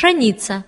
пшеница.